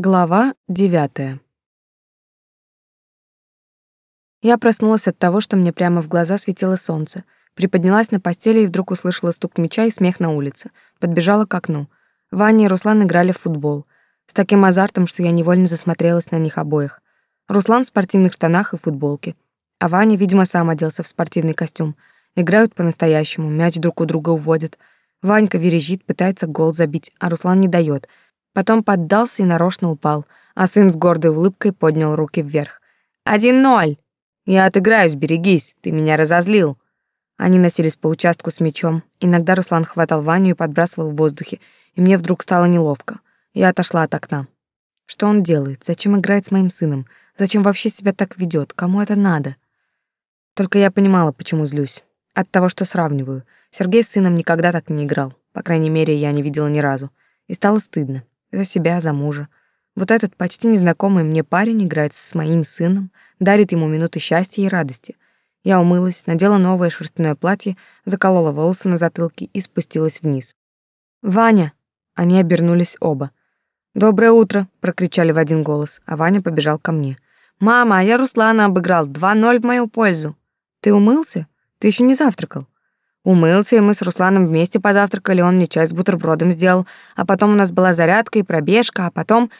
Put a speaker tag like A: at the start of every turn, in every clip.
A: Глава девятая. Я проснулась от того, что мне прямо в глаза светило солнце. Приподнялась на постели и вдруг услышала стук мяча и смех на улице. Подбежала к окну. Ваня и Руслан играли в футбол. С таким азартом, что я невольно засмотрелась на них обоих. Руслан в спортивных штанах и футболке. А Ваня, видимо, сам оделся в спортивный костюм. Играют по-настоящему, мяч друг у друга уводят. Ванька верещит, пытается гол забить, а Руслан не дает — Потом поддался и нарочно упал, а сын с гордой улыбкой поднял руки вверх. «Один ноль! Я отыграюсь, берегись, ты меня разозлил!» Они носились по участку с мячом. Иногда Руслан хватал Ваню и подбрасывал в воздухе, и мне вдруг стало неловко. Я отошла от окна. Что он делает? Зачем играет с моим сыном? Зачем вообще себя так ведет? Кому это надо? Только я понимала, почему злюсь. От того, что сравниваю. Сергей с сыном никогда так не играл. По крайней мере, я не видела ни разу. И стало стыдно. За себя, за мужа. Вот этот почти незнакомый мне парень играет с моим сыном, дарит ему минуты счастья и радости. Я умылась, надела новое шерстяное платье, заколола волосы на затылке и спустилась вниз. «Ваня!» Они обернулись оба. «Доброе утро!» — прокричали в один голос, а Ваня побежал ко мне. «Мама, а я Руслана обыграл. 2-0 в мою пользу. Ты умылся? Ты еще не завтракал?» Умылся, и мы с Русланом вместе позавтракали, он мне чай с бутербродом сделал, а потом у нас была зарядка и пробежка, а потом...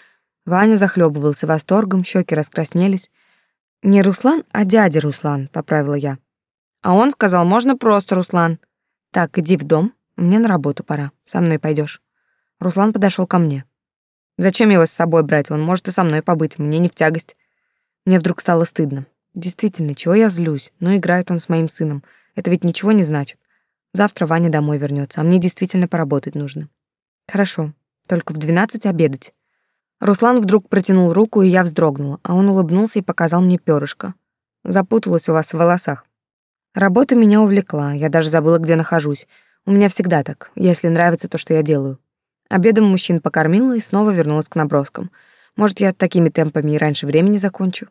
A: Ваня захлебывался восторгом, щеки раскраснелись. «Не Руслан, а дядя Руслан», — поправила я. А он сказал, можно просто Руслан. «Так, иди в дом, мне на работу пора, со мной пойдешь. Руслан подошел ко мне. «Зачем его с собой брать? Он может и со мной побыть, мне не в тягость». Мне вдруг стало стыдно. Действительно, чего я злюсь? Но играет он с моим сыном. Это ведь ничего не значит. Завтра Ваня домой вернется, а мне действительно поработать нужно. Хорошо, только в двенадцать обедать. Руслан вдруг протянул руку, и я вздрогнула, а он улыбнулся и показал мне перышко. Запуталась у вас в волосах. Работа меня увлекла, я даже забыла, где нахожусь. У меня всегда так, если нравится то, что я делаю. Обедом мужчин покормила и снова вернулась к наброскам. Может, я такими темпами и раньше времени закончу?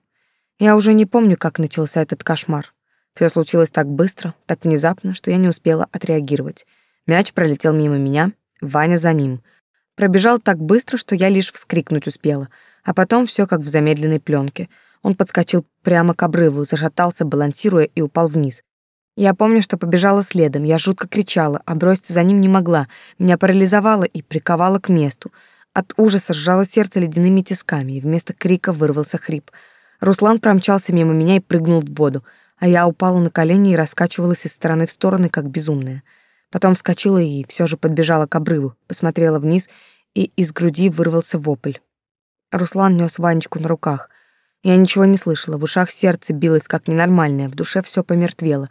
A: Я уже не помню, как начался этот кошмар. Все случилось так быстро, так внезапно, что я не успела отреагировать. Мяч пролетел мимо меня, Ваня за ним. Пробежал так быстро, что я лишь вскрикнуть успела, а потом все как в замедленной пленке. Он подскочил прямо к обрыву, зашатался, балансируя, и упал вниз. Я помню, что побежала следом, я жутко кричала, а броситься за ним не могла, меня парализовало и приковало к месту. От ужаса сжало сердце ледяными тисками, и вместо крика вырвался хрип. Руслан промчался мимо меня и прыгнул в воду а я упала на колени и раскачивалась из стороны в стороны, как безумная. Потом вскочила и все же подбежала к обрыву, посмотрела вниз, и из груди вырвался вопль. Руслан нес Ванечку на руках. Я ничего не слышала, в ушах сердце билось как ненормальное, в душе все помертвело.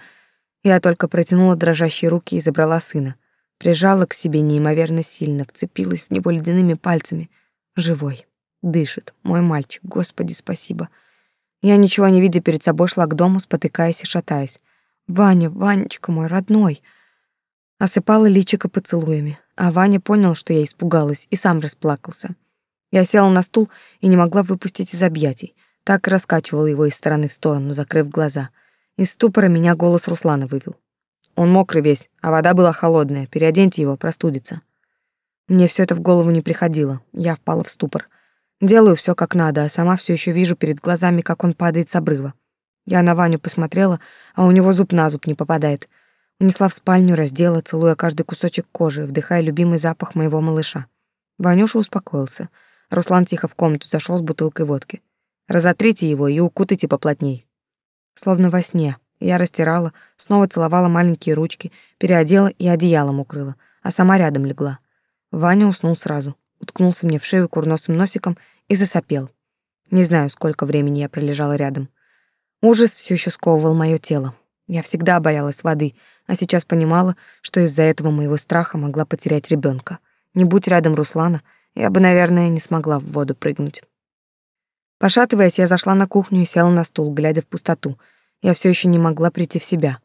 A: Я только протянула дрожащие руки и забрала сына. Прижала к себе неимоверно сильно, вцепилась в него ледяными пальцами. Живой, дышит, мой мальчик, Господи, спасибо. Я, ничего не видя перед собой, шла к дому, спотыкаясь и шатаясь. «Ваня, Ванечка мой, родной!» Осыпала личико поцелуями, а Ваня понял, что я испугалась, и сам расплакался. Я села на стул и не могла выпустить из объятий. Так раскачивала его из стороны в сторону, закрыв глаза. Из ступора меня голос Руслана вывел. Он мокрый весь, а вода была холодная. Переоденьте его, простудится. Мне все это в голову не приходило. Я впала в ступор. Делаю все как надо, а сама все еще вижу перед глазами, как он падает с обрыва. Я на Ваню посмотрела, а у него зуб на зуб не попадает. Унесла в спальню, раздела, целуя каждый кусочек кожи, вдыхая любимый запах моего малыша. Ванюша успокоился. Руслан тихо в комнату зашел с бутылкой водки. «Разотрите его и укутайте поплотней». Словно во сне. Я растирала, снова целовала маленькие ручки, переодела и одеялом укрыла, а сама рядом легла. Ваня уснул сразу уткнулся мне в шею курносым носиком и засопел. Не знаю, сколько времени я пролежала рядом. Ужас все еще сковывал мое тело. Я всегда боялась воды, а сейчас понимала, что из-за этого моего страха могла потерять ребенка. Не будь рядом Руслана, я бы, наверное, не смогла в воду прыгнуть. Пошатываясь, я зашла на кухню и села на стул, глядя в пустоту. Я все еще не могла прийти в себя.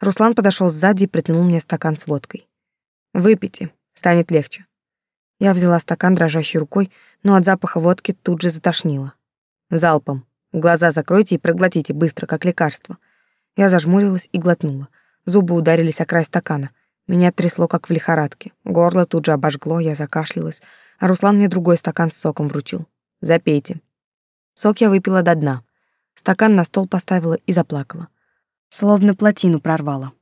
A: Руслан подошел сзади и протянул мне стакан с водкой. «Выпейте, станет легче». Я взяла стакан дрожащей рукой, но от запаха водки тут же затошнило. Залпом. Глаза закройте и проглотите быстро, как лекарство. Я зажмурилась и глотнула. Зубы ударились о край стакана. Меня трясло, как в лихорадке. Горло тут же обожгло, я закашлялась, а Руслан мне другой стакан с соком вручил. Запейте. Сок я выпила до дна. Стакан на стол поставила и заплакала. Словно плотину прорвала.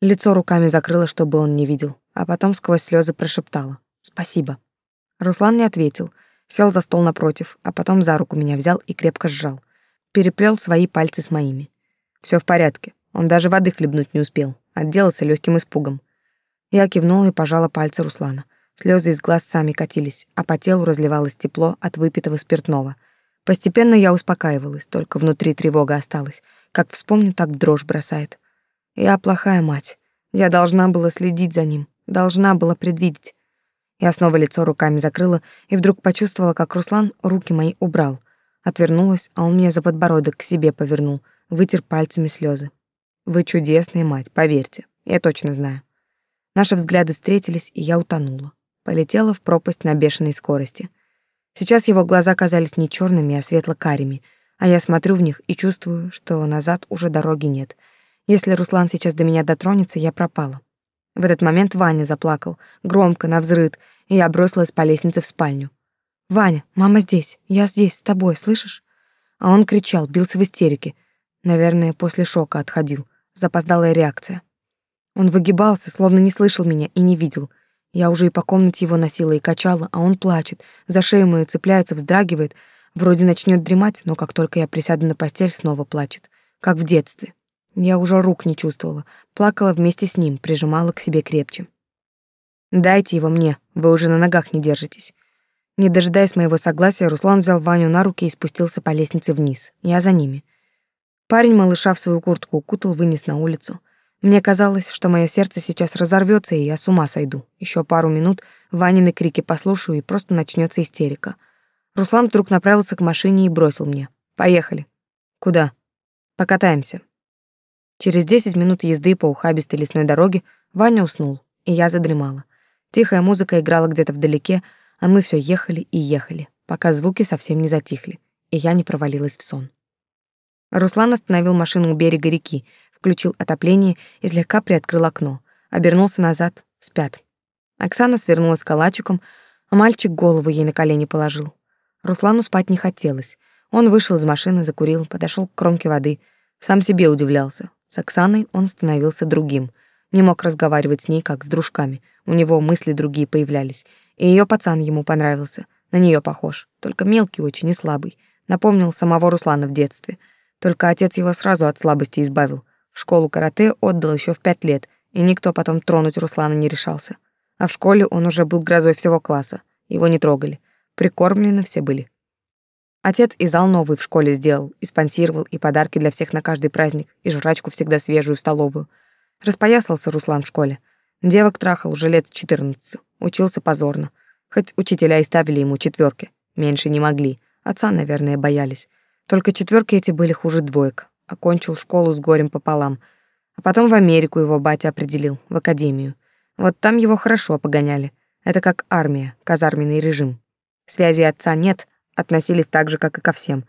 A: Лицо руками закрыла, чтобы он не видел, а потом сквозь слезы прошептала. «Спасибо». Руслан не ответил, сел за стол напротив, а потом за руку меня взял и крепко сжал. Переплел свои пальцы с моими. Все в порядке. Он даже воды хлебнуть не успел. Отделался легким испугом. Я кивнула и пожала пальцы Руслана. Слезы из глаз сами катились, а по телу разливалось тепло от выпитого спиртного. Постепенно я успокаивалась, только внутри тревога осталась. Как вспомню, так дрожь бросает. Я плохая мать. Я должна была следить за ним, должна была предвидеть. Я снова лицо руками закрыла и вдруг почувствовала, как Руслан руки мои убрал. Отвернулась, а он меня за подбородок к себе повернул, вытер пальцами слезы. Вы чудесная мать, поверьте. Я точно знаю. Наши взгляды встретились, и я утонула. Полетела в пропасть на бешеной скорости. Сейчас его глаза казались не черными, а светло-карими, а я смотрю в них и чувствую, что назад уже дороги нет. Если Руслан сейчас до меня дотронется, я пропала. В этот момент Ваня заплакал, громко, навзрыд, и я бросилась по лестнице в спальню. «Ваня, мама здесь, я здесь, с тобой, слышишь?» А он кричал, бился в истерике. Наверное, после шока отходил. Запоздалая реакция. Он выгибался, словно не слышал меня и не видел. Я уже и по комнате его носила и качала, а он плачет, за шею мою цепляется, вздрагивает, вроде начнет дремать, но как только я присяду на постель, снова плачет, как в детстве. Я уже рук не чувствовала, плакала вместе с ним, прижимала к себе крепче. «Дайте его мне, вы уже на ногах не держитесь». Не дожидаясь моего согласия, Руслан взял Ваню на руки и спустился по лестнице вниз. Я за ними. Парень малыша в свою куртку укутал, вынес на улицу. Мне казалось, что мое сердце сейчас разорвется, и я с ума сойду. Еще пару минут Ванины крики послушаю, и просто начнется истерика. Руслан вдруг направился к машине и бросил мне. «Поехали». «Куда?» «Покатаемся». Через десять минут езды по ухабистой лесной дороге Ваня уснул, и я задремала. Тихая музыка играла где-то вдалеке, а мы все ехали и ехали, пока звуки совсем не затихли, и я не провалилась в сон. Руслан остановил машину у берега реки, включил отопление и слегка приоткрыл окно. Обернулся назад, спят. Оксана свернулась калачиком, а мальчик голову ей на колени положил. Руслану спать не хотелось. Он вышел из машины, закурил, подошел к кромке воды. Сам себе удивлялся. С Оксаной он становился другим. Не мог разговаривать с ней, как с дружками. У него мысли другие появлялись. И ее пацан ему понравился. На нее похож. Только мелкий очень и слабый. Напомнил самого Руслана в детстве. Только отец его сразу от слабости избавил. В школу карате отдал еще в пять лет, и никто потом тронуть Руслана не решался. А в школе он уже был грозой всего класса. Его не трогали. Прикормлены все были. Отец и зал новый в школе сделал, и спонсировал, и подарки для всех на каждый праздник, и жрачку всегда свежую в столовую. Распоясался Руслан в школе. Девок трахал уже лет 14, учился позорно. Хоть учителя и ставили ему четверки, меньше не могли. Отца, наверное, боялись. Только четверки эти были хуже двоек. Окончил школу с горем пополам. А потом в Америку его батя определил, в академию. Вот там его хорошо погоняли. Это как армия, казарменный режим. Связи отца нет, относились так же, как и ко всем.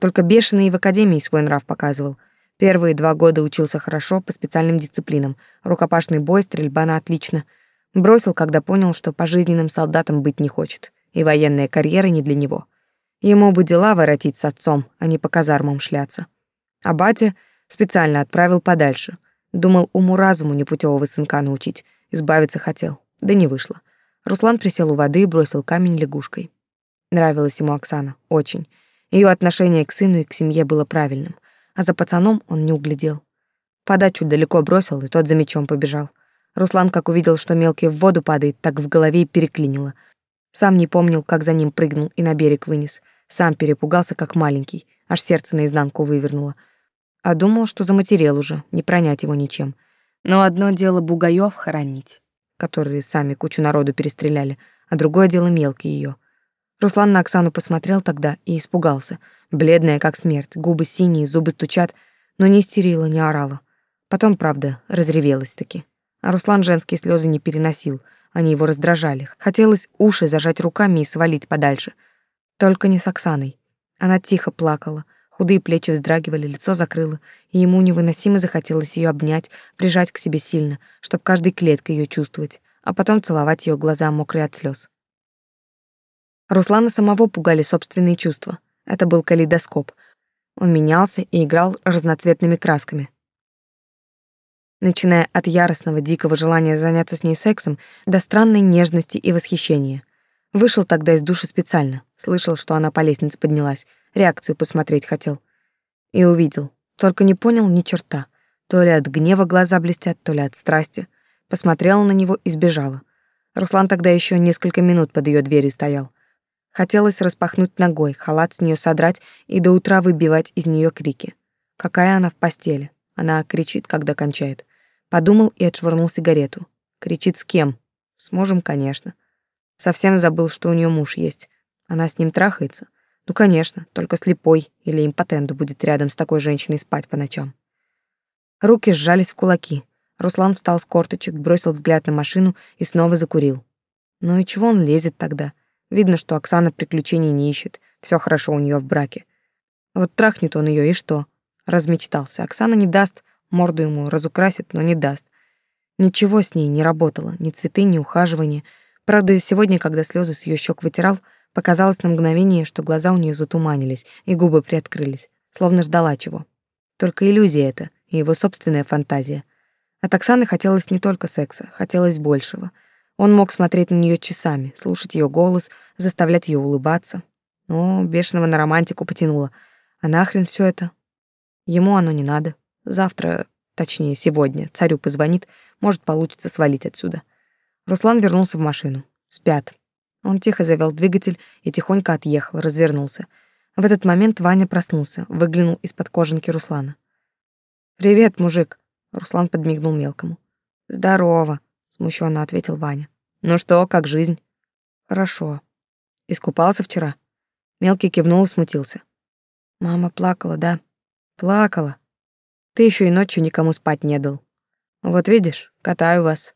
A: Только бешеный в академии свой нрав показывал. Первые два года учился хорошо по специальным дисциплинам. Рукопашный бой, стрельба на отлично. Бросил, когда понял, что пожизненным солдатом быть не хочет. И военная карьера не для него. Ему бы дела воротить с отцом, а не по казармам шляться. А батя специально отправил подальше. Думал уму-разуму непутевого сынка научить. Избавиться хотел. Да не вышло. Руслан присел у воды и бросил камень лягушкой. Нравилась ему Оксана, очень. Ее отношение к сыну и к семье было правильным, а за пацаном он не углядел. Подачу далеко бросил, и тот за мечом побежал. Руслан, как увидел, что мелкий в воду падает, так в голове и переклинило. Сам не помнил, как за ним прыгнул и на берег вынес. Сам перепугался, как маленький, аж сердце наизнанку вывернуло. А думал, что заматерел уже, не пронять его ничем. Но одно дело бугаёв хоронить, которые сами кучу народу перестреляли, а другое дело мелкий ее — Руслан на Оксану посмотрел тогда и испугался. Бледная, как смерть, губы синие, зубы стучат, но не истерила, не орала. Потом, правда, разревелась таки. А Руслан женские слезы не переносил, они его раздражали. Хотелось уши зажать руками и свалить подальше. Только не с Оксаной. Она тихо плакала, худые плечи вздрагивали, лицо закрыло, и ему невыносимо захотелось ее обнять, прижать к себе сильно, чтобы каждой клеткой ее чувствовать, а потом целовать ее глаза, мокрые от слез. Руслана самого пугали собственные чувства. Это был калейдоскоп. Он менялся и играл разноцветными красками. Начиная от яростного, дикого желания заняться с ней сексом до странной нежности и восхищения. Вышел тогда из души специально, слышал, что она по лестнице поднялась, реакцию посмотреть хотел. И увидел, только не понял ни черта. То ли от гнева глаза блестят, то ли от страсти. Посмотрела на него и сбежала. Руслан тогда еще несколько минут под ее дверью стоял. Хотелось распахнуть ногой, халат с нее содрать и до утра выбивать из нее крики. Какая она в постели. Она кричит, когда кончает. Подумал и отшвырнул сигарету. Кричит с кем? С мужем, конечно. Совсем забыл, что у нее муж есть. Она с ним трахается. Ну, конечно, только слепой или импотент будет рядом с такой женщиной спать по ночам. Руки сжались в кулаки. Руслан встал с корточек, бросил взгляд на машину и снова закурил. Ну и чего он лезет тогда? Видно, что Оксана приключений не ищет, все хорошо у нее в браке. Вот трахнет он ее и что? Размечтался. Оксана не даст, морду ему разукрасит, но не даст. Ничего с ней не работало, ни цветы, ни ухаживания. Правда, сегодня, когда слезы с ее щек вытирал, показалось на мгновение, что глаза у нее затуманились и губы приоткрылись, словно ждала чего. Только иллюзия это и его собственная фантазия. От Оксаны хотелось не только секса, хотелось большего — он мог смотреть на нее часами, слушать ее голос, заставлять ее улыбаться. О, бешеного на романтику потянуло. А нахрен все это? Ему оно не надо. Завтра, точнее, сегодня, царю позвонит, может, получится свалить отсюда. Руслан вернулся в машину. Спят. Он тихо завел двигатель и тихонько отъехал, развернулся. В этот момент Ваня проснулся, выглянул из-под кожанки Руслана. «Привет, мужик!» Руслан подмигнул мелкому. «Здорово!» Смущенно ответил Ваня. Ну что, как жизнь? Хорошо. Искупался вчера? Мелкий кивнул и смутился. Мама плакала, да? Плакала. Ты еще и ночью никому спать не дал. Вот видишь, катаю вас.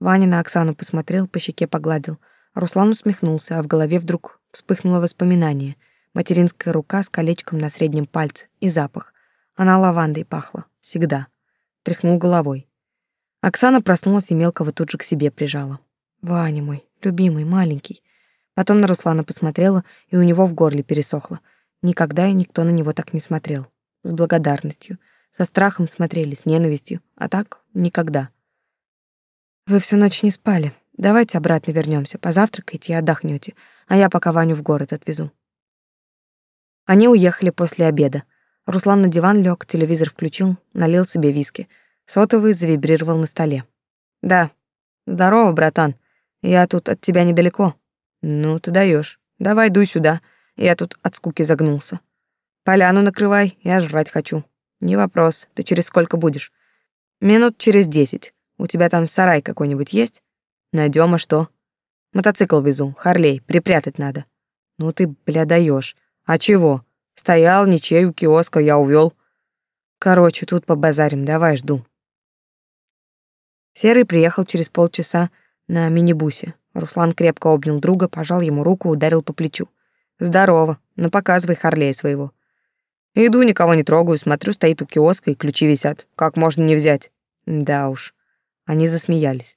A: Ваня на Оксану посмотрел, по щеке погладил. Руслан усмехнулся, а в голове вдруг вспыхнуло воспоминание. Материнская рука с колечком на среднем пальце и запах. Она лавандой пахла. Всегда. Тряхнул головой. Оксана проснулась и мелкого тут же к себе прижала. «Ваня мой, любимый, маленький». Потом на Руслана посмотрела, и у него в горле пересохло. Никогда и никто на него так не смотрел. С благодарностью. Со страхом смотрели, с ненавистью. А так — никогда. «Вы всю ночь не спали. Давайте обратно вернемся, позавтракайте и отдохнете, а я пока Ваню в город отвезу». Они уехали после обеда. Руслан на диван лег, телевизор включил, налил себе виски — Сотовый завибрировал на столе. «Да. Здорово, братан. Я тут от тебя недалеко». «Ну, ты даешь. Давай дуй сюда. Я тут от скуки загнулся. Поляну накрывай, я жрать хочу». «Не вопрос. Ты через сколько будешь?» «Минут через десять. У тебя там сарай какой-нибудь есть?» Найдем, а что?» «Мотоцикл везу. Харлей. Припрятать надо». «Ну ты, бля, даешь. А чего? Стоял ничей у киоска, я увел. Короче, тут по базарим. Давай, жду». Серый приехал через полчаса на минибусе. Руслан крепко обнял друга, пожал ему руку, ударил по плечу. «Здорово, ну показывай Харлея своего». «Иду, никого не трогаю, смотрю, стоит у киоска и ключи висят. Как можно не взять?» «Да уж». Они засмеялись.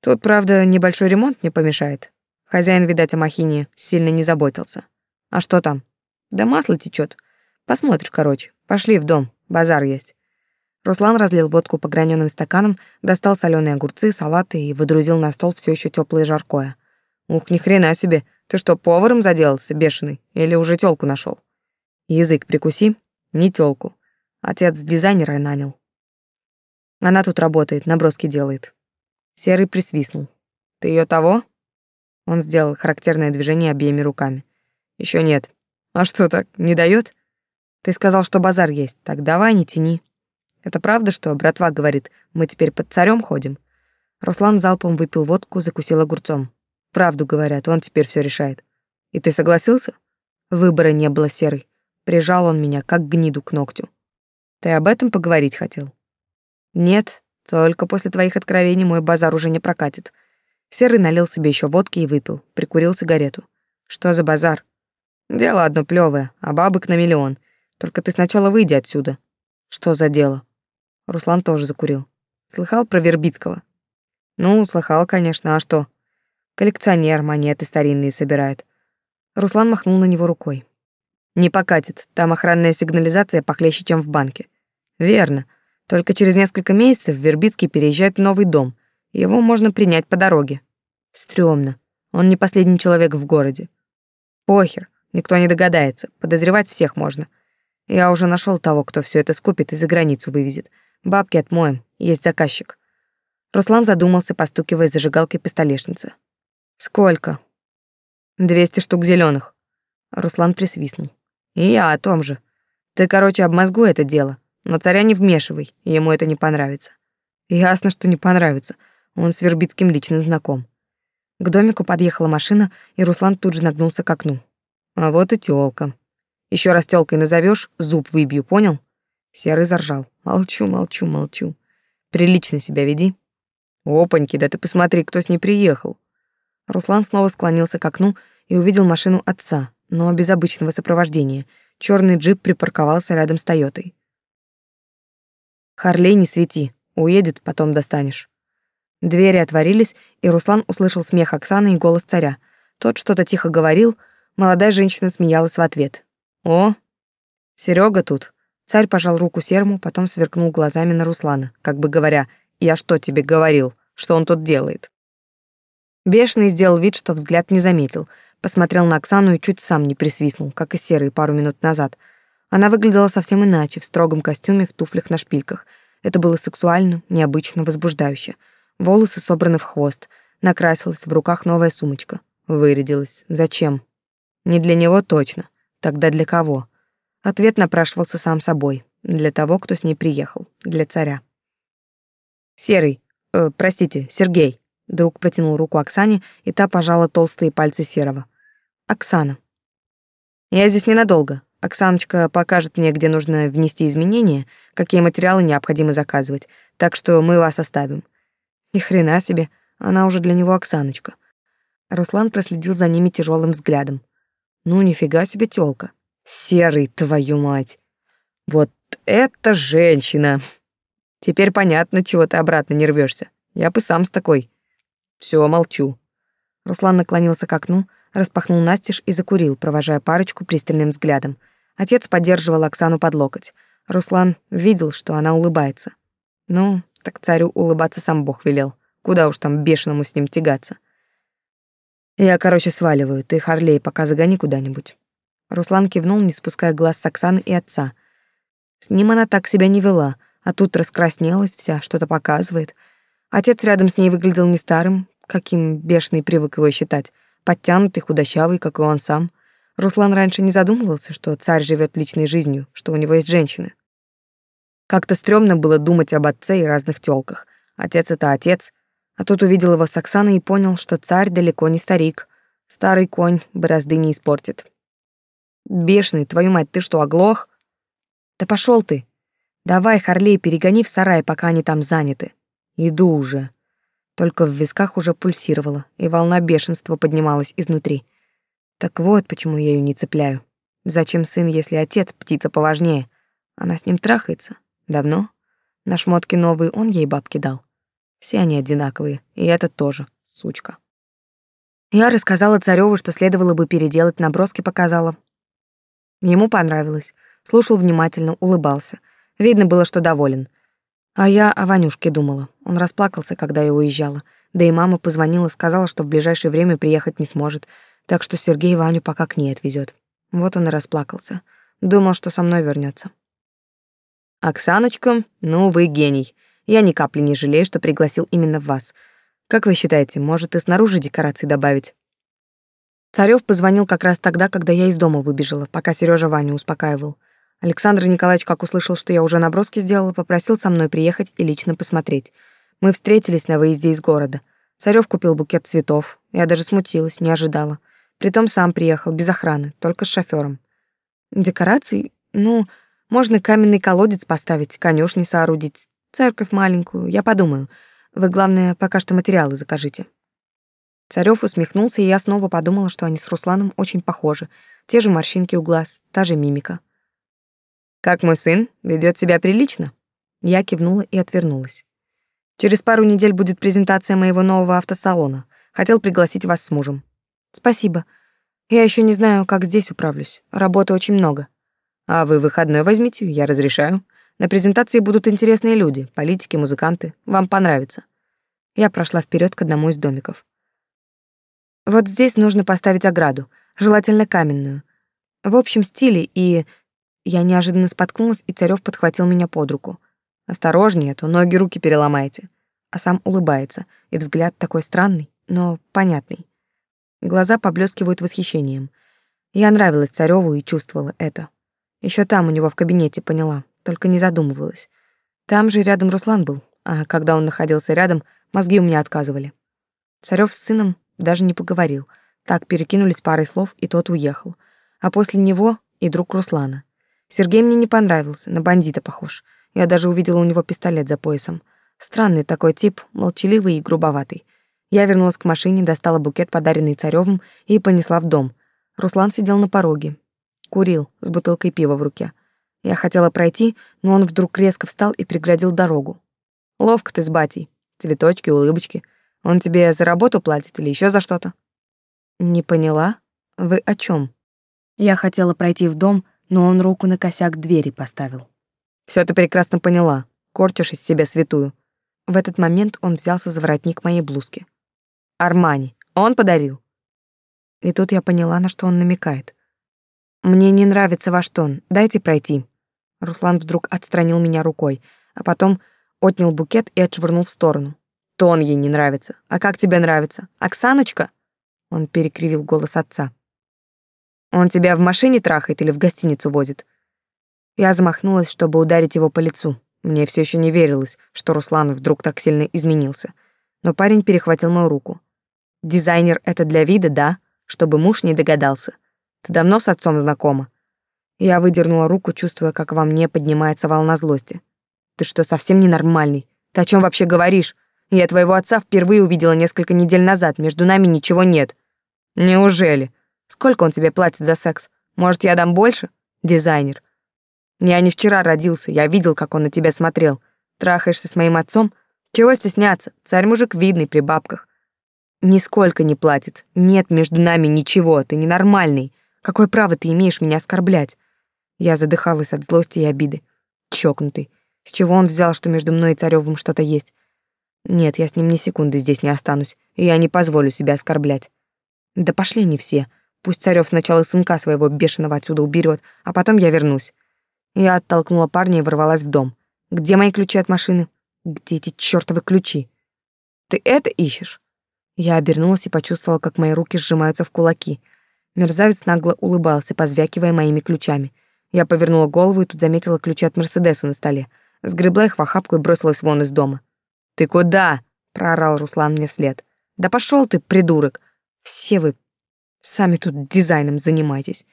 A: «Тут, правда, небольшой ремонт не помешает. Хозяин, видать, о махине сильно не заботился. А что там?» «Да масло течет. Посмотришь, короче. Пошли в дом, базар есть». Руслан разлил водку по граненым стаканам, достал соленые огурцы, салаты и выдрузил на стол все еще теплое жаркое. Ух, ни хрена себе. Ты что, поваром заделался, бешеный? Или уже тёлку нашел? Язык прикуси. Не тёлку. Отец дизайнера нанял. Она тут работает, наброски делает. Серый присвистнул. Ты ее того? Он сделал характерное движение обеими руками. Еще нет. А что так, не дает? Ты сказал, что базар есть. Так давай, не тяни. Это правда, что братва говорит, мы теперь под царем ходим? Руслан залпом выпил водку, закусил огурцом. Правду говорят, он теперь все решает. И ты согласился? Выбора не было, Серый. Прижал он меня, как гниду к ногтю. Ты об этом поговорить хотел? Нет, только после твоих откровений мой базар уже не прокатит. Серый налил себе еще водки и выпил, прикурил сигарету. Что за базар? Дело одно плевое, а бабок на миллион. Только ты сначала выйди отсюда. Что за дело? Руслан тоже закурил. Слыхал про Вербицкого? Ну, слыхал, конечно, а что? Коллекционер монеты старинные собирает. Руслан махнул на него рукой. Не покатит, там охранная сигнализация похлеще, чем в банке. Верно. Только через несколько месяцев Вербицкий переезжает в новый дом. Его можно принять по дороге. Стрёмно. Он не последний человек в городе. Похер, никто не догадается. Подозревать всех можно. Я уже нашел того, кто все это скупит и за границу вывезет. Бабки отмоем, есть заказчик. Руслан задумался, постукивая зажигалкой по столешнице. Сколько? Двести штук зеленых. Руслан присвистнул. И я о том же. Ты, короче, обмозгуй это дело, но царя не вмешивай, ему это не понравится. Ясно, что не понравится. Он с Вербицким лично знаком. К домику подъехала машина, и Руслан тут же нагнулся к окну. А вот и тёлка. Еще раз тёлкой назовешь, зуб выбью, понял? Серый заржал. Молчу, молчу, молчу. Прилично себя веди. Опаньки, да ты посмотри, кто с ней приехал. Руслан снова склонился к окну и увидел машину отца, но без обычного сопровождения. Черный джип припарковался рядом с Тойотой. Харлей не свети, уедет, потом достанешь. Двери отворились, и Руслан услышал смех Оксаны и голос царя. Тот что-то тихо говорил, молодая женщина смеялась в ответ. «О, Серега тут». Царь пожал руку Серму, потом сверкнул глазами на Руслана, как бы говоря, «Я что тебе говорил? Что он тут делает?» Бешеный сделал вид, что взгляд не заметил, посмотрел на Оксану и чуть сам не присвистнул, как и Серый пару минут назад. Она выглядела совсем иначе, в строгом костюме, в туфлях на шпильках. Это было сексуально, необычно, возбуждающе. Волосы собраны в хвост, накрасилась, в руках новая сумочка. Вырядилась. Зачем? Не для него точно. Тогда для кого? Ответ напрашивался сам собой. Для того, кто с ней приехал. Для царя. «Серый, э, простите, Сергей». Друг протянул руку Оксане, и та пожала толстые пальцы Серого. «Оксана». «Я здесь ненадолго. Оксаночка покажет мне, где нужно внести изменения, какие материалы необходимо заказывать, так что мы вас оставим». И хрена себе, она уже для него Оксаночка. Руслан проследил за ними тяжелым взглядом. Ну, нифига себе тёлка. Серый, твою мать. Вот это женщина. Теперь понятно, чего ты обратно не рвешься. Я бы сам с такой. Все, молчу. Руслан наклонился к окну, распахнул настежь и закурил, провожая парочку пристальным взглядом. Отец поддерживал Оксану под локоть. Руслан видел, что она улыбается. Ну, так царю улыбаться сам Бог велел. Куда уж там бешеному с ним тягаться. Я, короче, сваливаю. Ты, Харлей, пока загони куда-нибудь. Руслан кивнул, не спуская глаз с Оксаны и отца. С ним она так себя не вела, а тут раскраснелась вся, что-то показывает. Отец рядом с ней выглядел не старым, каким бешеный привык его считать, подтянутый, худощавый, как и он сам. Руслан раньше не задумывался, что царь живет личной жизнью, что у него есть женщины. Как-то стрёмно было думать об отце и разных тёлках. Отец — это отец. А тут увидел его с Оксаной и понял, что царь далеко не старик. Старый конь борозды не испортит. Бешеный, твою мать, ты что, оглох? Да пошел ты. Давай, Харлей, перегони в сарай, пока они там заняты. Иду уже. Только в висках уже пульсировало, и волна бешенства поднималась изнутри. Так вот, почему я ее не цепляю. Зачем сын, если отец птица поважнее? Она с ним трахается. Давно? На шмотки новые он ей бабки дал. Все они одинаковые, и этот тоже, сучка. Я рассказала цареву, что следовало бы переделать, наброски показала. Ему понравилось. Слушал внимательно, улыбался. Видно было, что доволен. А я о Ванюшке думала. Он расплакался, когда я уезжала. Да и мама позвонила, сказала, что в ближайшее время приехать не сможет, так что Сергей Ваню пока к ней отвезет. Вот он и расплакался. Думал, что со мной вернется. «Оксаночка, ну вы гений. Я ни капли не жалею, что пригласил именно вас. Как вы считаете, может и снаружи декорации добавить?» Царёв позвонил как раз тогда, когда я из дома выбежала, пока Сережа Ваню успокаивал. Александр Николаевич, как услышал, что я уже наброски сделала, попросил со мной приехать и лично посмотреть. Мы встретились на выезде из города. Царёв купил букет цветов. Я даже смутилась, не ожидала. Притом сам приехал, без охраны, только с шофёром. Декораций? Ну, можно каменный колодец поставить, конюшни соорудить, церковь маленькую, я подумаю. Вы, главное, пока что материалы закажите. Царёв усмехнулся, и я снова подумала, что они с Русланом очень похожи. Те же морщинки у глаз, та же мимика. «Как мой сын? ведёт себя прилично?» Я кивнула и отвернулась. «Через пару недель будет презентация моего нового автосалона. Хотел пригласить вас с мужем». «Спасибо. Я еще не знаю, как здесь управлюсь. Работы очень много. А вы выходной возьмите, я разрешаю. На презентации будут интересные люди, политики, музыканты. Вам понравится. Я прошла вперед к одному из домиков. Вот здесь нужно поставить ограду, желательно каменную. В общем стиле и... Я неожиданно споткнулась, и Царёв подхватил меня под руку. «Осторожнее, а то ноги руки переломаете». А сам улыбается, и взгляд такой странный, но понятный. Глаза поблескивают восхищением. Я нравилась Царёву и чувствовала это. Еще там у него в кабинете поняла, только не задумывалась. Там же рядом Руслан был, а когда он находился рядом, мозги у меня отказывали. Царёв с сыном даже не поговорил. Так перекинулись парой слов, и тот уехал. А после него и друг Руслана. Сергей мне не понравился, на бандита похож. Я даже увидела у него пистолет за поясом. Странный такой тип, молчаливый и грубоватый. Я вернулась к машине, достала букет, подаренный Царёвым, и понесла в дом. Руслан сидел на пороге. Курил, с бутылкой пива в руке. Я хотела пройти, но он вдруг резко встал и преградил дорогу. Ловко ты с батей. Цветочки, улыбочки. Он тебе за работу платит или еще за что-то? Не поняла. Вы о чем? Я хотела пройти в дом, но он руку на косяк двери поставил. Все ты прекрасно поняла. Корчишь из себя святую. В этот момент он взялся за воротник моей блузки. Армани. Он подарил. И тут я поняла, на что он намекает. Мне не нравится ваш тон. Дайте пройти. Руслан вдруг отстранил меня рукой, а потом отнял букет и отшвырнул в сторону. Тон ей не нравится. А как тебе нравится? Оксаночка? Он перекривил голос отца. Он тебя в машине трахает или в гостиницу возит? Я замахнулась, чтобы ударить его по лицу. Мне все еще не верилось, что Руслан вдруг так сильно изменился. Но парень перехватил мою руку. Дизайнер это для вида, да? Чтобы муж не догадался. Ты давно с отцом знакома? Я выдернула руку, чувствуя, как во мне поднимается волна злости. Ты что, совсем ненормальный? Ты о чем вообще говоришь? Я твоего отца впервые увидела несколько недель назад, между нами ничего нет. Неужели? Сколько он тебе платит за секс? Может, я дам больше? Дизайнер. Я не вчера родился, я видел, как он на тебя смотрел. Трахаешься с моим отцом? Чего стесняться? Царь-мужик видный при бабках. Нисколько не платит. Нет между нами ничего, ты ненормальный. Какое право ты имеешь меня оскорблять? Я задыхалась от злости и обиды. Чокнутый. С чего он взял, что между мной и Царёвым что-то есть? Нет, я с ним ни секунды здесь не останусь, и я не позволю себя оскорблять. Да пошли не все. Пусть Царёв сначала сынка своего бешеного отсюда уберет, а потом я вернусь. Я оттолкнула парня и ворвалась в дом. Где мои ключи от машины? Где эти чёртовы ключи? Ты это ищешь? Я обернулась и почувствовала, как мои руки сжимаются в кулаки. Мерзавец нагло улыбался, позвякивая моими ключами. Я повернула голову и тут заметила ключи от Мерседеса на столе. Сгребла их в охапку и бросилась вон из дома. «Ты куда?» — проорал Руслан мне вслед. «Да пошел ты, придурок! Все вы сами тут дизайном занимаетесь».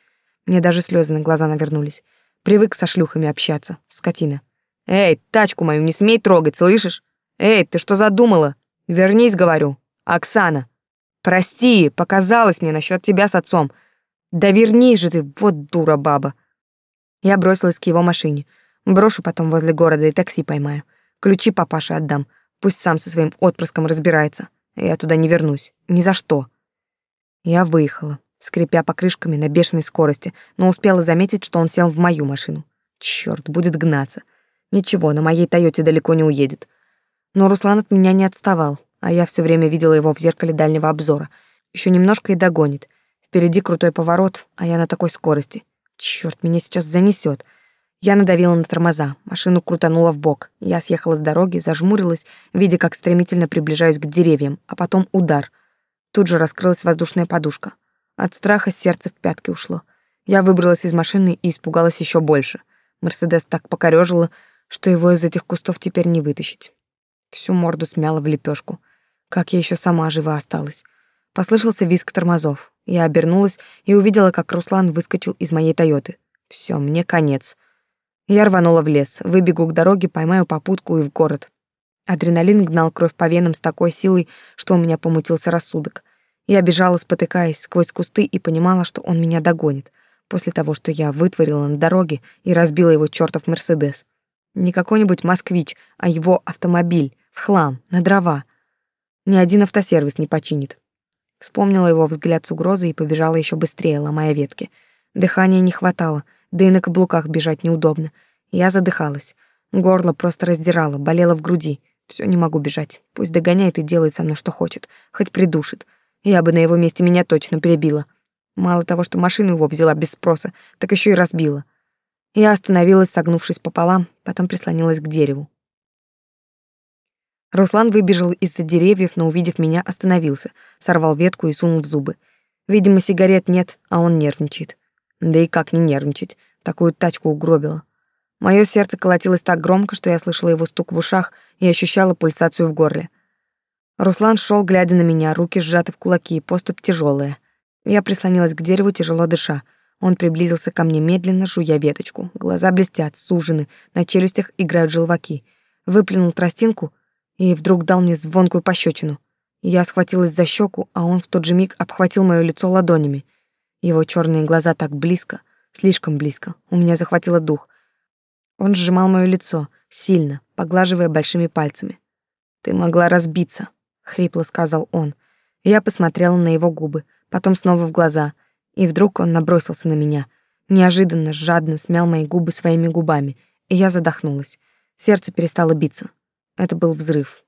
A: Мне даже слезы на глаза навернулись. Привык со шлюхами общаться, скотина. «Эй, тачку мою не смей трогать, слышишь? Эй, ты что задумала? Вернись, говорю. Оксана. Прости, показалось мне насчет тебя с отцом. Да вернись же ты, вот дура баба». Я бросилась к его машине. Брошу потом возле города и такси поймаю. Ключи папаше отдам. Пусть сам со своим отпрыском разбирается. Я туда не вернусь. Ни за что. Я выехала, скрипя покрышками на бешеной скорости, но успела заметить, что он сел в мою машину. Чёрт, будет гнаться. Ничего, на моей Тойоте далеко не уедет. Но Руслан от меня не отставал, а я все время видела его в зеркале дальнего обзора. Еще немножко и догонит. Впереди крутой поворот, а я на такой скорости. Чёрт, меня сейчас занесет. Я надавила на тормоза, машину крутанула в бок. Я съехала с дороги, зажмурилась, видя, как стремительно приближаюсь к деревьям, а потом удар. Тут же раскрылась воздушная подушка. От страха сердце в пятки ушло. Я выбралась из машины и испугалась еще больше. Мерседес так покорёжило, что его из этих кустов теперь не вытащить. Всю морду смяла в лепешку. Как я еще сама жива осталась. Послышался визг тормозов. Я обернулась и увидела, как Руслан выскочил из моей Тойоты. Все, мне конец. Я рванула в лес, выбегу к дороге, поймаю попутку и в город. Адреналин гнал кровь по венам с такой силой, что у меня помутился рассудок. Я бежала, спотыкаясь сквозь кусты и понимала, что он меня догонит после того, что я вытворила на дороге и разбила его чертов Мерседес. Не какой-нибудь москвич, а его автомобиль, в хлам, на дрова. Ни один автосервис не починит. Вспомнила его взгляд с угрозой и побежала еще быстрее, ломая ветки. Дыхания не хватало, да и на каблуках бежать неудобно. Я задыхалась. Горло просто раздирало, болело в груди. Все не могу бежать. Пусть догоняет и делает со мной что хочет, хоть придушит. Я бы на его месте меня точно перебила. Мало того, что машину его взяла без спроса, так еще и разбила. Я остановилась, согнувшись пополам, потом прислонилась к дереву. Руслан выбежал из-за деревьев, но, увидев меня, остановился, сорвал ветку и сунул в зубы. Видимо, сигарет нет, а он нервничает. Да и как не нервничать, такую тачку угробила. Мое сердце колотилось так громко, что я слышала его стук в ушах и ощущала пульсацию в горле. Руслан шел, глядя на меня, руки сжаты в кулаки, поступь тяжелая. Я прислонилась к дереву, тяжело дыша. Он приблизился ко мне медленно, жуя веточку. Глаза блестят, сужены, на челюстях играют желваки. Выплюнул тростинку и вдруг дал мне звонкую пощечину. Я схватилась за щеку, а он в тот же миг обхватил моё лицо ладонями. Его черные глаза так близко, слишком близко. У меня захватило дух. Он сжимал моё лицо, сильно, поглаживая большими пальцами. «Ты могла разбиться», — хрипло сказал он. Я посмотрела на его губы, потом снова в глаза, и вдруг он набросился на меня. Неожиданно, жадно смял мои губы своими губами, и я задохнулась. Сердце перестало биться. Это был взрыв.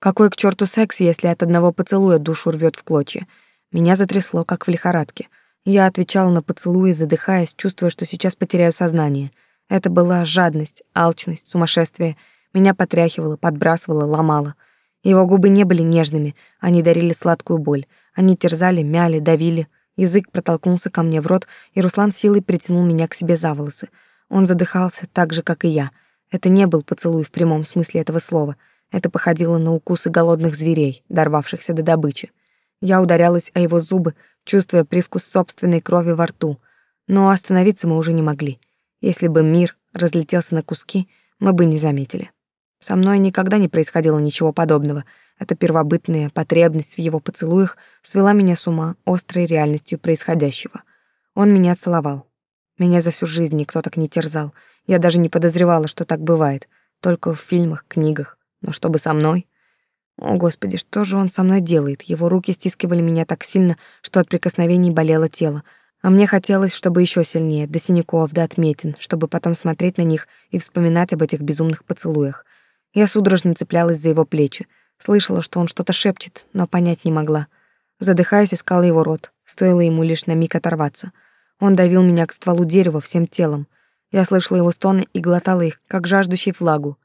A: Какой к черту секс, если от одного поцелуя душу рвет в клочья? Меня затрясло, как в лихорадке. Я отвечала на поцелуи, задыхаясь, чувствуя, что сейчас потеряю сознание — это была жадность, алчность, сумасшествие. Меня потряхивало, подбрасывало, ломало. Его губы не были нежными, они дарили сладкую боль. Они терзали, мяли, давили. Язык протолкнулся ко мне в рот, и Руслан силой притянул меня к себе за волосы. Он задыхался так же, как и я. Это не был поцелуй в прямом смысле этого слова. Это походило на укусы голодных зверей, дорвавшихся до добычи. Я ударялась о его зубы, чувствуя привкус собственной крови во рту. Но остановиться мы уже не могли. Если бы мир разлетелся на куски, мы бы не заметили. Со мной никогда не происходило ничего подобного. Эта первобытная потребность в его поцелуях свела меня с ума острой реальностью происходящего. Он меня целовал. Меня за всю жизнь никто так не терзал. Я даже не подозревала, что так бывает. Только в фильмах, книгах. Но чтобы со мной... О, Господи, что же он со мной делает? Его руки стискивали меня так сильно, что от прикосновений болело тело, а мне хотелось, чтобы еще сильнее, до синяков, до отметин, чтобы потом смотреть на них и вспоминать об этих безумных поцелуях. Я судорожно цеплялась за его плечи, слышала, что он что-то шепчет, но понять не могла. Задыхаясь, искала его рот, стоило ему лишь на миг оторваться. Он давил меня к стволу дерева всем телом. Я слышала его стоны и глотала их, как жаждущий влагу.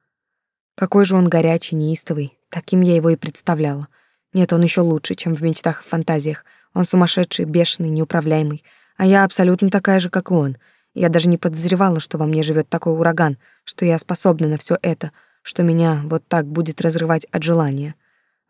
A: Какой же он горячий, неистовый, таким я его и представляла. Нет, он еще лучше, чем в мечтах и фантазиях. Он сумасшедший, бешеный, неуправляемый — а я абсолютно такая же, как и он. Я даже не подозревала, что во мне живет такой ураган, что я способна на все это, что меня вот так будет разрывать от желания.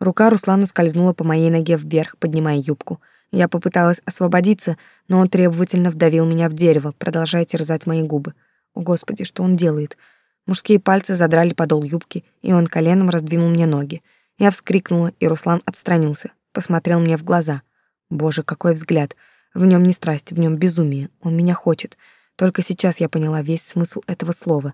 A: Рука Руслана скользнула по моей ноге вверх, поднимая юбку. Я попыталась освободиться, но он требовательно вдавил меня в дерево, продолжая терзать мои губы. О, Господи, что он делает? Мужские пальцы задрали подол юбки, и он коленом раздвинул мне ноги. Я вскрикнула, и Руслан отстранился, посмотрел мне в глаза. Боже, какой взгляд! В нем не страсть, в нем безумие. Он меня хочет. Только сейчас я поняла весь смысл этого слова.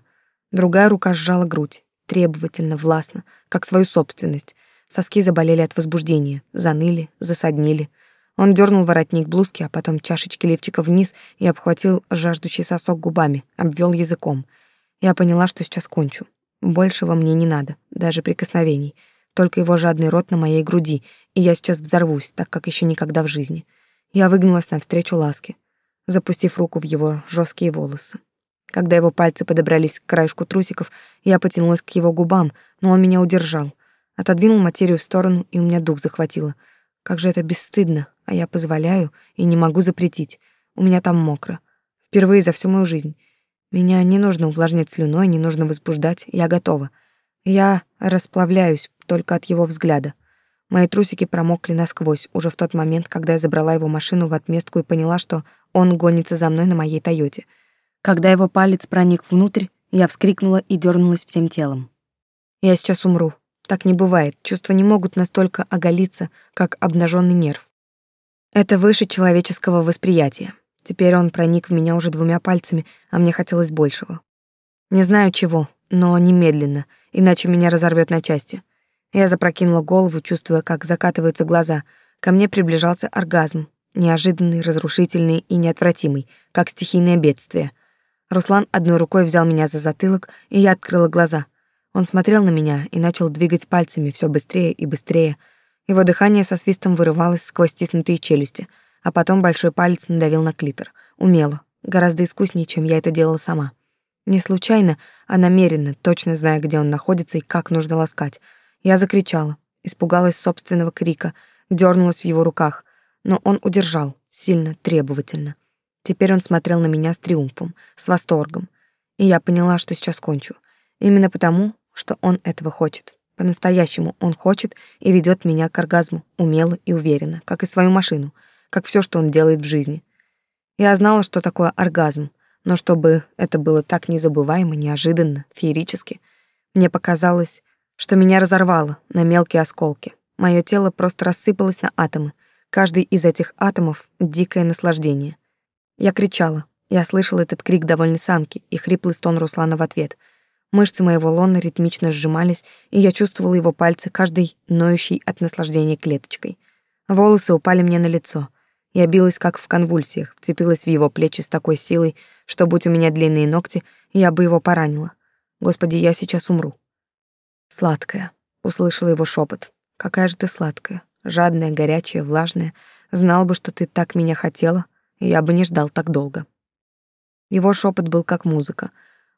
A: Другая рука сжала грудь, требовательно, властно, как свою собственность. Соски заболели от возбуждения, заныли, засаднили. Он дернул воротник блузки, а потом чашечки лифчика вниз и обхватил жаждущий сосок губами, обвел языком. Я поняла, что сейчас кончу. Большего мне не надо, даже прикосновений. Только его жадный рот на моей груди, и я сейчас взорвусь, так как еще никогда в жизни. Я выгнулась навстречу ласке, запустив руку в его жесткие волосы. Когда его пальцы подобрались к краешку трусиков, я потянулась к его губам, но он меня удержал. Отодвинул материю в сторону, и у меня дух захватило. Как же это бесстыдно, а я позволяю и не могу запретить. У меня там мокро. Впервые за всю мою жизнь. Меня не нужно увлажнять слюной, не нужно возбуждать, я готова. Я расплавляюсь только от его взгляда. Мои трусики промокли насквозь уже в тот момент, когда я забрала его машину в отместку и поняла, что он гонится за мной на моей Тойоте. Когда его палец проник внутрь, я вскрикнула и дернулась всем телом. Я сейчас умру. Так не бывает. Чувства не могут настолько оголиться, как обнаженный нерв. Это выше человеческого восприятия. Теперь он проник в меня уже двумя пальцами, а мне хотелось большего. Не знаю чего, но немедленно, иначе меня разорвет на части. Я запрокинула голову, чувствуя, как закатываются глаза. Ко мне приближался оргазм, неожиданный, разрушительный и неотвратимый, как стихийное бедствие. Руслан одной рукой взял меня за затылок, и я открыла глаза. Он смотрел на меня и начал двигать пальцами все быстрее и быстрее. Его дыхание со свистом вырывалось сквозь стиснутые челюсти, а потом большой палец надавил на клитор. Умело, гораздо искуснее, чем я это делала сама. Не случайно, а намеренно, точно зная, где он находится и как нужно ласкать. Я закричала, испугалась собственного крика, дернулась в его руках, но он удержал, сильно, требовательно. Теперь он смотрел на меня с триумфом, с восторгом. И я поняла, что сейчас кончу. Именно потому, что он этого хочет. По-настоящему он хочет и ведет меня к оргазму, умело и уверенно, как и свою машину, как все, что он делает в жизни. Я знала, что такое оргазм, но чтобы это было так незабываемо, неожиданно, феерически, мне показалось, что меня разорвало на мелкие осколки. Мое тело просто рассыпалось на атомы. Каждый из этих атомов — дикое наслаждение. Я кричала. Я слышала этот крик довольной самки и хриплый стон Руслана в ответ. Мышцы моего лона ритмично сжимались, и я чувствовала его пальцы, каждый ноющий от наслаждения клеточкой. Волосы упали мне на лицо. Я билась как в конвульсиях, вцепилась в его плечи с такой силой, что, будь у меня длинные ногти, я бы его поранила. Господи, я сейчас умру. Сладкая, услышала его шепот. Какая же ты сладкая, жадная, горячая, влажная. Знал бы, что ты так меня хотела, я бы не ждал так долго. Его шепот был как музыка.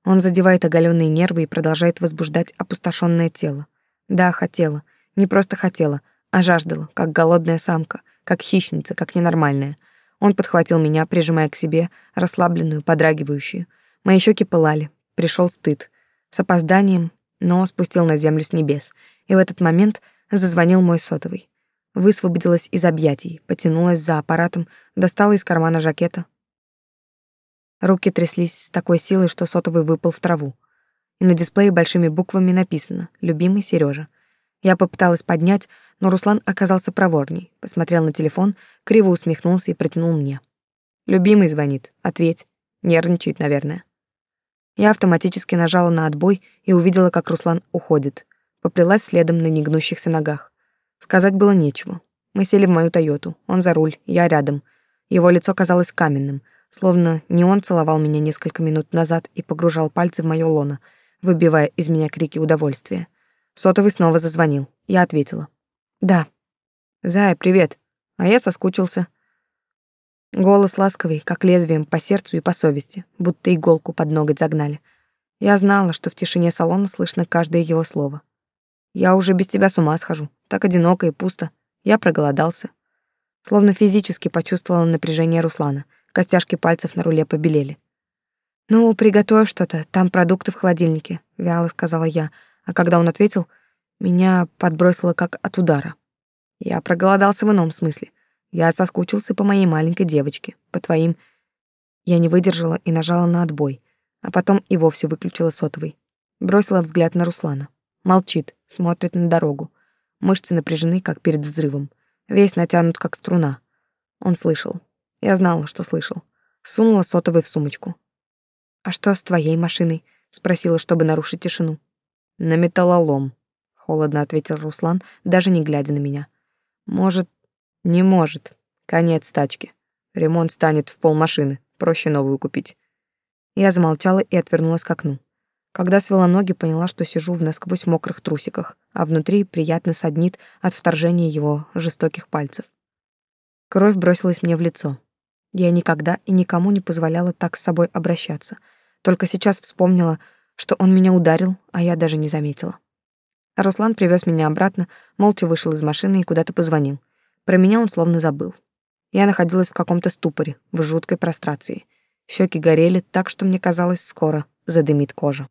A: Он задевает оголенные нервы и продолжает возбуждать опустошенное тело. Да, хотела. Не просто хотела, а жаждала, как голодная самка, как хищница, как ненормальная. Он подхватил меня, прижимая к себе, расслабленную, подрагивающую. Мои щеки пылали. Пришел стыд. С опозданием, но спустил на землю с небес. И в этот момент зазвонил мой сотовый. Высвободилась из объятий, потянулась за аппаратом, достала из кармана жакета. Руки тряслись с такой силой, что сотовый выпал в траву. И на дисплее большими буквами написано «Любимый Сережа». Я попыталась поднять, но Руслан оказался проворней, посмотрел на телефон, криво усмехнулся и протянул мне. «Любимый звонит. Ответь. Нервничает, наверное». Я автоматически нажала на отбой и увидела, как Руслан уходит поплелась следом на негнущихся ногах. Сказать было нечего. Мы сели в мою Тойоту, он за руль, я рядом. Его лицо казалось каменным, словно не он целовал меня несколько минут назад и погружал пальцы в моё лоно, выбивая из меня крики удовольствия. Сотовый снова зазвонил. Я ответила. «Да». «Зая, привет. А я соскучился». Голос ласковый, как лезвием по сердцу и по совести, будто иголку под ноготь загнали. Я знала, что в тишине салона слышно каждое его слово. Я уже без тебя с ума схожу. Так одиноко и пусто. Я проголодался. Словно физически почувствовала напряжение Руслана. Костяшки пальцев на руле побелели. «Ну, приготовь что-то, там продукты в холодильнике», — вяло сказала я. А когда он ответил, меня подбросило как от удара. Я проголодался в ином смысле. Я соскучился по моей маленькой девочке, по твоим... Я не выдержала и нажала на отбой, а потом и вовсе выключила сотовый. Бросила взгляд на Руслана. Молчит, смотрит на дорогу. Мышцы напряжены, как перед взрывом. Весь натянут, как струна. Он слышал. Я знала, что слышал. Сунула сотовый в сумочку. «А что с твоей машиной?» — спросила, чтобы нарушить тишину. «На металлолом», — холодно ответил Руслан, даже не глядя на меня. «Может, не может. Конец тачки. Ремонт станет в полмашины. Проще новую купить». Я замолчала и отвернулась к окну. Когда свела ноги, поняла, что сижу в насквозь мокрых трусиках, а внутри приятно саднит от вторжения его жестоких пальцев. Кровь бросилась мне в лицо. Я никогда и никому не позволяла так с собой обращаться. Только сейчас вспомнила, что он меня ударил, а я даже не заметила. Руслан привез меня обратно, молча вышел из машины и куда-то позвонил. Про меня он словно забыл. Я находилась в каком-то ступоре, в жуткой прострации. Щеки горели так, что мне казалось, скоро задымит кожа.